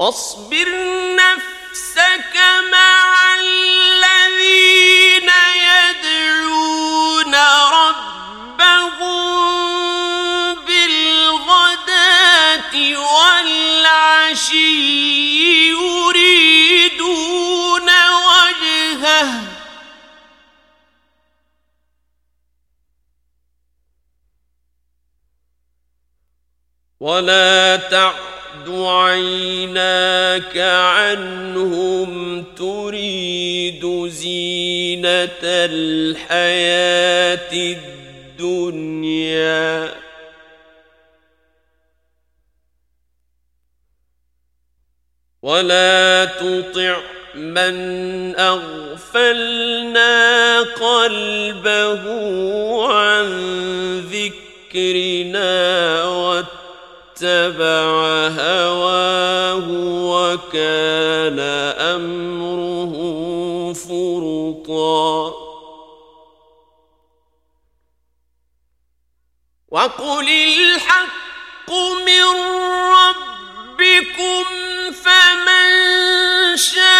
واصبر نفسك مع الذين يدعون ربهم بالغداة والعشي يريدون وجهه. ولا تعلم عيناك عنهم تريد زينة الحياة الدنيا. ولا تطع من أغفلنا قلبه وكان أمره فرطا وقل الحق من ربكم فمن شاء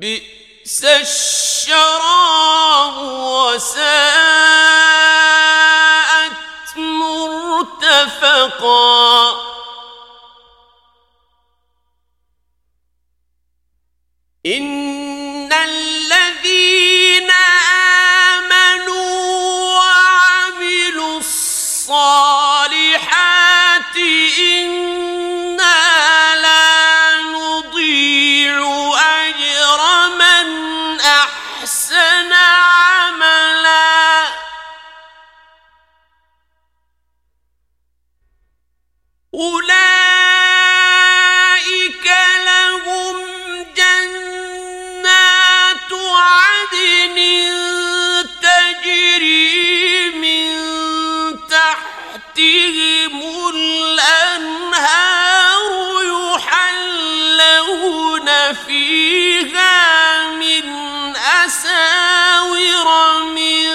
بئس الشراب وساءت مرتفقا إن الذين آمنوا وعملوا الصالحات إن فيها من أساور من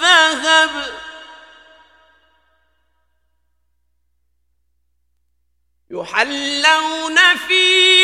ذهب يحلون فيها